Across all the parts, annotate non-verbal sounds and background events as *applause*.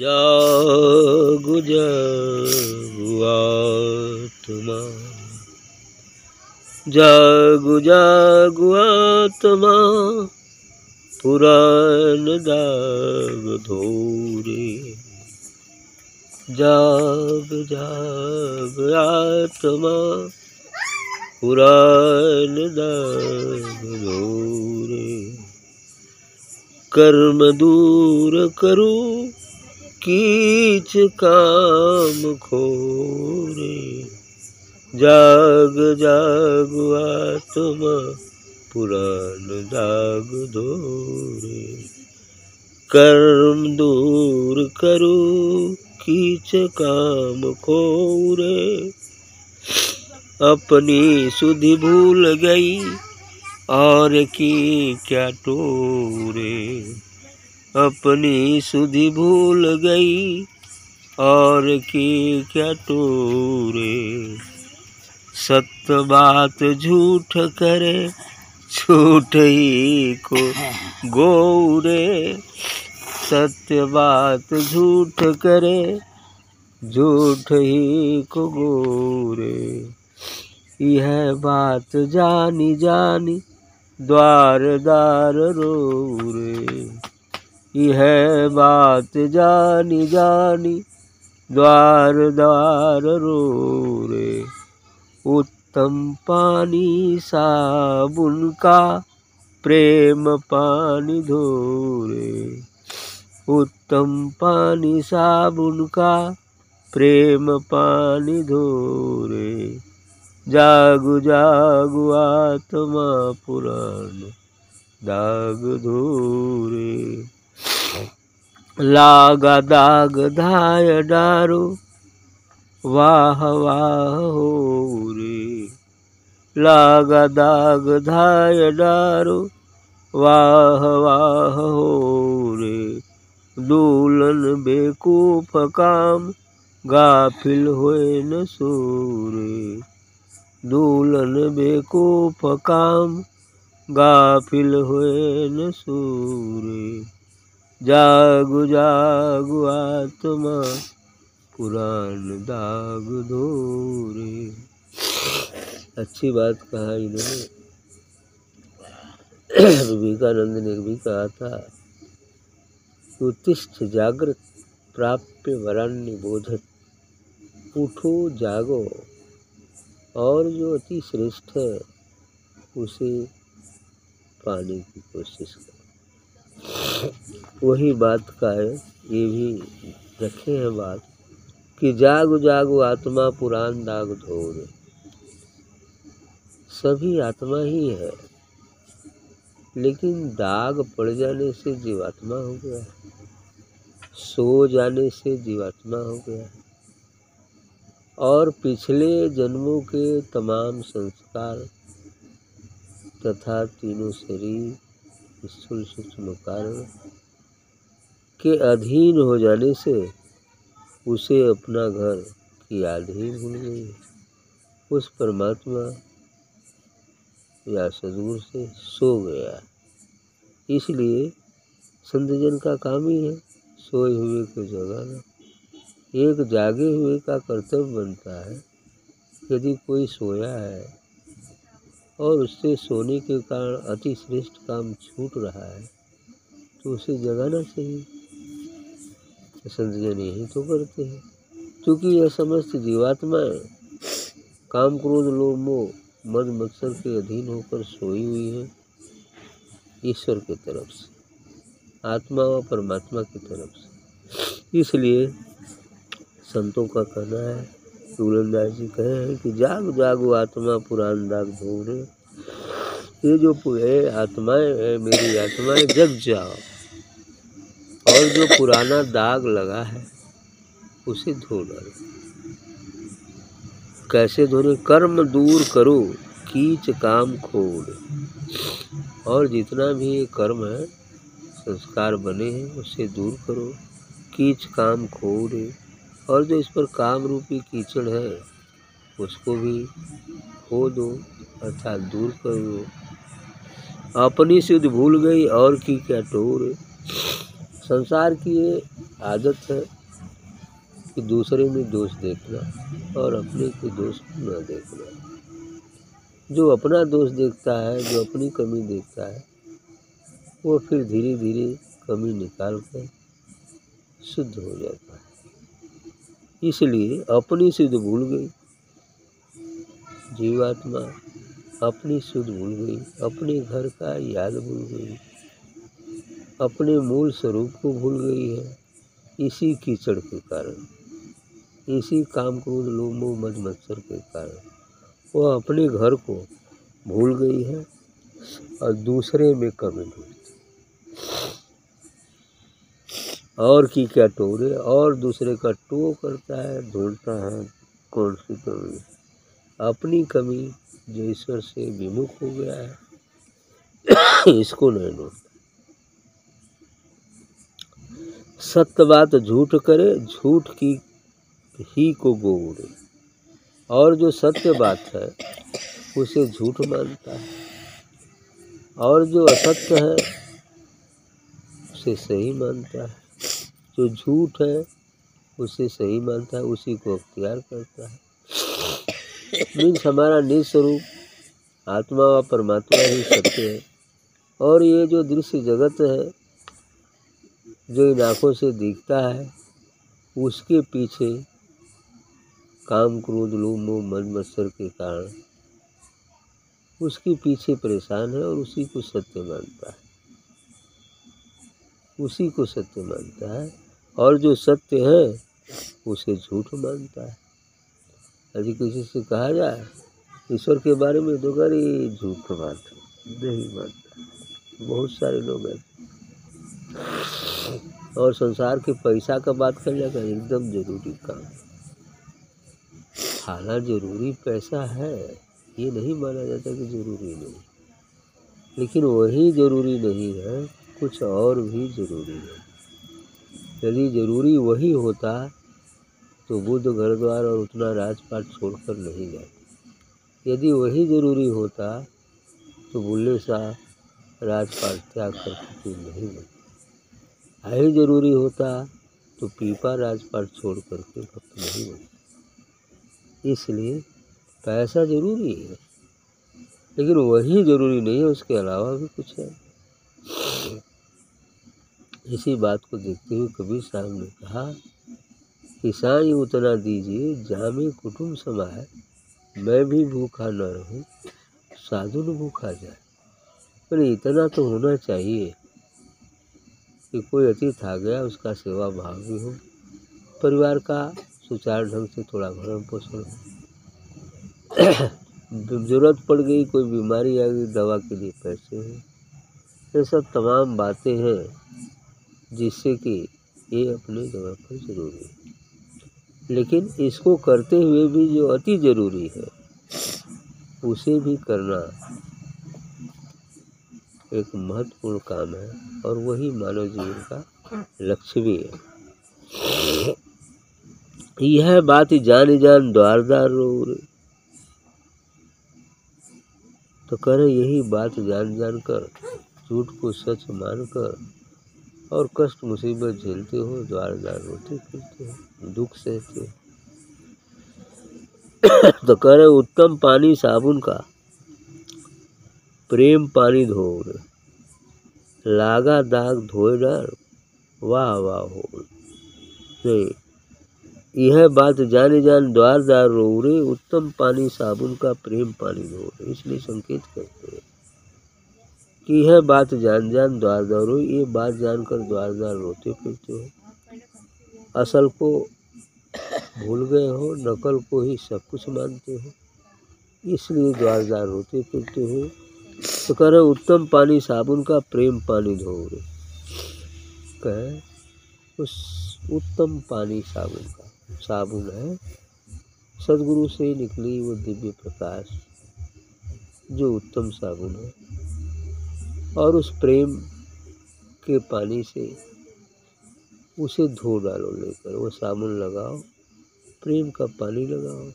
जागु जागु आत्मा जागु जागु आत्मा पुराण दाग धोरे। जाग जाग आत्मा, पुराण दाग धोरे। कर्म दूर करू कीच काम खोरे। जाग जाग आत्मा, पुराण दाग धोरे। कर्म दूर करो कीच काम खोरे। अपनी सुधि भूल गई, और की क्या टोरे। अपनी सुधि भूल गई। और की क्या टोरे सत्य बात झूठ करे झूठ ही को गौरे। सत्य बात झूठ करे, झूठ ही को गोरे। यह बात जानी जानी, द्वार दार रो रे यह बात जानी जानी, द्वार द्वार रो रे। उत्तम पानी साबुन का, प्रेम पानी धो रे उत्तम पानी साबुन का, प्रेम पानी धो रे जागु जागु आत्मा पुराण, दाग धोरे। लागा दाग धाय डारो वाह वाह हो रे लागा दाग धाय डारो वाह वाह हो रे दूलन बेकूफ काम गाफिल होए न सोरे दूलन बेकूफ काम गाफिल होए न सूरे जागु जागु आत्मा, पुराण दाग धोरे। अच्छी बात कहा इन्होंने। विवेकानंद ने भी कहा था, उत्तिष्ठ जागृत प्राप्य वरान्य बोधत उठो, जागो, और जो अति श्रेष्ठ है, उसे पाने की कोशिश करो। वही बात का है, ये भी रखे हैं बात कि जाग, जागो, आत्मा पुराण दाग धोर। सभी आत्मा ही है, लेकिन दाग पड़ जाने से जीवात्मा हो गया सो जाने से जीवात्मा हो गया और पिछले जन्मों के तमाम संस्कार तथा तीनों शरीर स्थूल सूक्ष्म कारण के अधीन हो जाने से उसे अपना घर की याद ही भूल गई उस परमात्मा या सदगुरु से सो गया इसलिए संतजन का काम ही है सोए हुए को जगाना एक जागे हुए का कर्तव्य बनता है यदि कोई सोया है और उससे सोने के कारण अति श्रेष्ठ काम छूट रहा है। तो उसे जगाना चाहिए। संतजन यही तो करते हैं। क्योंकि यह समस्त जीवात्माएँ काम क्रोध लोभ मोह मद मत्सर के अधीन होकर सोई हुई है ईश्वर की तरफ़ से, आत्मा व परमात्मा की तरफ़ से। इसलिए संतों का कहना है तुलनदास जी कहे हैं कि जाग, जागो आत्मा पुरान दाग धोरे ये जो है आत्माएँ है, मेरी आत्माएँ, जग जाओ। और जो पुराना दाग लगा है, उसे धो डालो कैसे धोने? कर्म दूर करो, कीच काम खोल और जितना भी ये कर्म है, संस्कार बने हैं, उसे दूर करो, कीच काम खोरे और जो इस पर काम रूपी कीचड़ है, उसको भी खो दो, अर्थात दूर कर दो। अपनी सिद्ध भूल गई और की क्या टोर। संसार की ये आदत है कि दूसरे में दोष देखना और अपने के दोष न देखना। जो अपना दोष देखता है, जो अपनी कमी देखता है, वो फिर धीरे धीरे कमी निकाल कर शुद्ध हो जाता है। इसलिए अपनी शुद्ध भूल गई। जीवात्मा अपनी शुद्ध भूल गई, अपने घर का याद भूल गई, अपने मूल स्वरूप को भूल गई है। इसी कीचड़ के कारण, इसी काम क्रोध लोमो मद मत्सर के कारण वह अपने घर को भूल गई है और दूसरे में कमी ढूंढती और की क्या टोरे और दूसरे का टो करता है, ढूंढता है कौन सी कमी? अपनी कमी जो ईश्वर से विमुख हो गया है, इसको नहीं ढूंढता सत्य बात झूठ करे, झूठ की ही को गोड़े और जो सत्य बात है, उसे झूठ मानता है। और जो असत्य है, उसे सही मानता है। जो झूठ है, उसे सही मानता है, उसी को अख्तियार करता है। मीन्स हमारा निज स्वरूप आत्मा व परमात्मा ही सत्य है। और ये जो दृश्य जगत है, जो इन आँखों से दिखता है, उसके पीछे काम, क्रोध, लोभ, मोह मद मत्सर के कारण उसके पीछे परेशान है और उसी को सत्य मानता है। उसी को सत्य मानता है। और जो सत्य है, उसे झूठ मानता है। यदि किसी से कहा जाए, ईश्वर के बारे में तो अरे झूठ बात नहीं मानता। बहुत सारे लोग हैं। और संसार के पैसा का बात कर जाएगा एकदम ज़रूरी काम खाना ज़रूरी, पैसा है, ये नहीं माना जाता कि ज़रूरी नहीं। लेकिन वही ज़रूरी नहीं है, कुछ और भी ज़रूरी है। यदि ज़रूरी वही होता तो बुद्ध घर द्वार और उतना राजपाट छोड़कर नहीं जाते यदि वही ज़रूरी होता तो बुल्ले शाह राजपाट त्याग कर नहीं बनते ही ज़रूरी होता तो पीपा राजपाट छोड़ करके भक्त नहीं बनते इसलिए पैसा ज़रूरी है, लेकिन वही ज़रूरी नहीं है, उसके अलावा भी कुछ है। इसी बात को देखते हुए कबीर साहब ने कहा कि साई उतना दीजिए, जामे कुटुंब समाए मैं भी भूखा न रहूँ, साधु न भूखा जाए। पर इतना तो होना चाहिए कि कोई अतिथि आ गया, उसका सेवा भाव भी हो। परिवार का सुचारू ढंग से थोड़ा भरण पोषण हो। *coughs* ज़रूरत पड़ गई, कोई बीमारी आ गई, दवा के लिए पैसे हैं। ये सब तमाम बातें हैं। जिससे कि ये अपने जगह पर ज़रूरी है। लेकिन इसको करते हुए भी जो अति ज़रूरी है, उसे भी करना एक महत्वपूर्ण काम है और वही मानव जीवन का लक्ष्य भी है। यह बात जान जान द्वार द्वार रो तो करें यही बात जान जान कर, झूठ को सच मानकर और कष्ट मुसीबत झेलते हो द्वार द्वार रोते फिरते हो, दुख सहते हो। *coughs* तो कह रहे, उत्तम पानी साबुन का, प्रेम पानी धो लागा दाग धोए डर वाह वाह हो। नहीं, यह बात जाने जान द्वार द्वार रो रे उत्तम पानी साबुन का, प्रेम पानी धो इसलिए संकेत करते हैं। कि यह बात जान जान, द्वार द्वार हो ये बात जानकर द्वार द्वार रोते फिरते हो। असल को भूल गए हो, नकल को ही सब कुछ मानते हो। इसलिए द्वार द्वार रोते फिरते हो। तो कह रहे उत्तम पानी, साबुन का प्रेम पानी धो रहे कह, उस उत्तम पानी, साबुन का साबुन है। सदगुरु से निकली वो दिव्य प्रकाश, जो उत्तम साबुन है। और उस प्रेम के पानी से उसे धो डालो लेकर। वो साबुन लगाओ, प्रेम का पानी लगाओ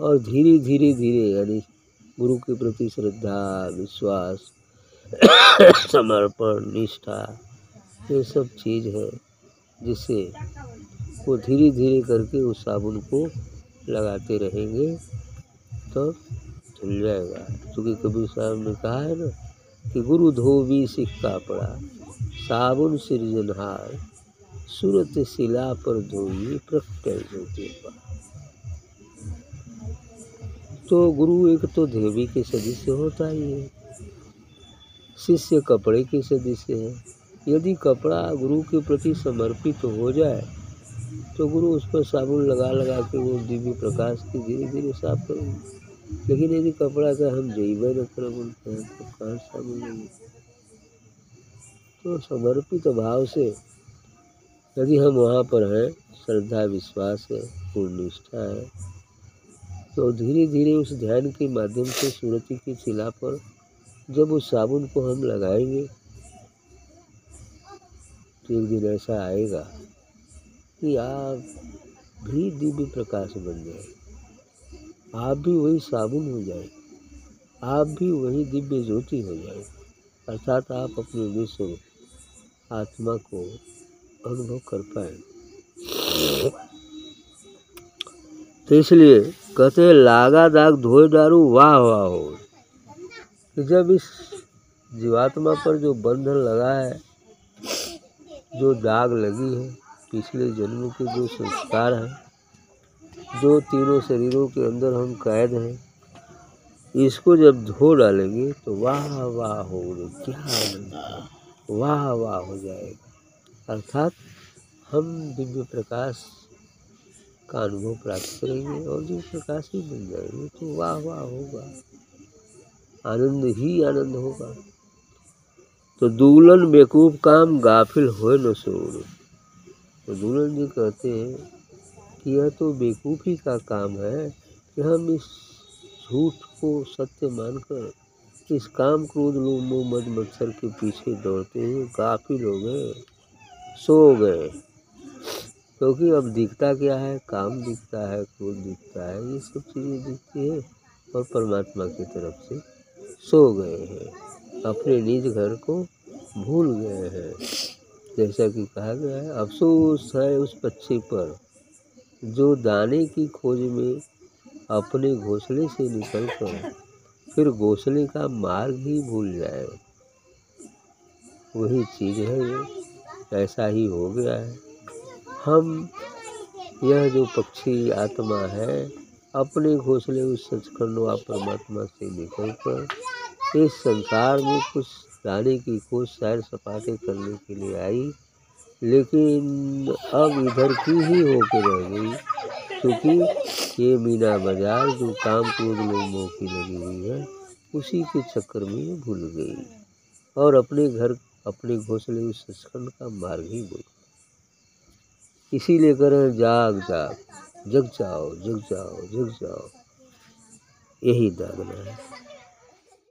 और धीरे धीरे धीरे, यानी गुरु के प्रति श्रद्धा, विश्वास, *coughs* समर्पण, निष्ठा, ये सब चीज़ है जिससे वो धीरे धीरे करके उस साबुन को लगाते रहेंगे तो धुल जाएगा। क्योंकि कबीर साहब ने कहा है ना कि गुरु धोबी सिक्का पड़ा, साबुन सृजनहार सूरत शिला पर धोई प्रकट ज्योति तो गुरु एक तो देवी के सदस्य होता ही है, शिष्य कपड़े के सदस्य है। यदि कपड़ा गुरु के प्रति समर्पित तो हो जाए तो गुरु उस पर साबुन लगा लगा के वो दिव्य प्रकाश की धीरे धीरे साफ़ करेंगे। लेकिन यदि कपड़ा का हम जैव न कर बोलते हैं तो कहाँ लेंगे तो समर्पित भाव से यदि हम वहाँ पर हैं, श्रद्धा, विश्वास है, पूर्ण निष्ठा है तो धीरे धीरे उस ध्यान के माध्यम से सूरती की शिला पर जब उस साबुन को हम लगाएँगे तो एक दिन ऐसा आएगा कि आप भी दिव्य प्रकाश बन जाए आप भी वही साबुन हो जाए, आप भी वही दिव्य ज्योति हो जाए, अर्थात आप अपने विश्व आत्मा को अनुभव कर पाए। तो इसलिए कहते लागा दाग धोए दारू, वाह वाह हो। जब इस जीवात्मा पर जो बंधन लगा है, जो दाग लगी है, पिछले जन्मों के जो संस्कार हैं जो तीनों शरीरों के अंदर हम कैद हैं, इसको जब धो डालेंगे तो वाह वाह हो क्या आनंद वाह वाह हो जाएगा। अर्थात हम दिव्य प्रकाश का अनुभव प्राप्त करेंगे और दिव्य प्रकाश ही बन जाएँगे तो वाह वाह होगा। आनंद ही आनंद होगा। तो दूलन बेकूफ काम गाफिल हो न सोर तो दूलन जी कहते हैं यह तो बेवकूफ़ी का काम है कि हम इस झूठ को सत्य मानकर इस काम क्रोध लोग मोह, मद के पीछे दौड़ते हुए काफ़ी लोग गए सो गए। क्योंकि अब दिखता क्या है? काम दिखता है, क्रोध दिखता है। ये सब चीज़ें दिखती है और परमात्मा की तरफ़ से सो गए हैं। अपने निज घर को भूल गए हैं। जैसा कि कहा गया है, अफसोस है उस पक्षी पर। जो दाने की खोज में अपने घोंसले से निकल कर फिर घोंसले का मार्ग ही भूल जाए। वही चीज़ है ये ऐसा ही हो गया है। हम, यह जो पक्षी आत्मा है, अपने घोंसले उस सचखंड व परमात्मा से निकल कर इस संसार में कुछ दाने की खोज सैर सपाटे करने के लिए आई। लेकिन अब इधर की ही होकर रह गई, क्योंकि ये मीना बाज़ार जो काम क्रोध लोगों की लगी हुई है, उसी के चक्कर में भूल गई और अपने घर, अपने घोंसले उस सचखंड का मार्ग ही भूल इसीलिए करें जाग जाग, जग जाओ जग जाओ जग जाओ। यही दागना है।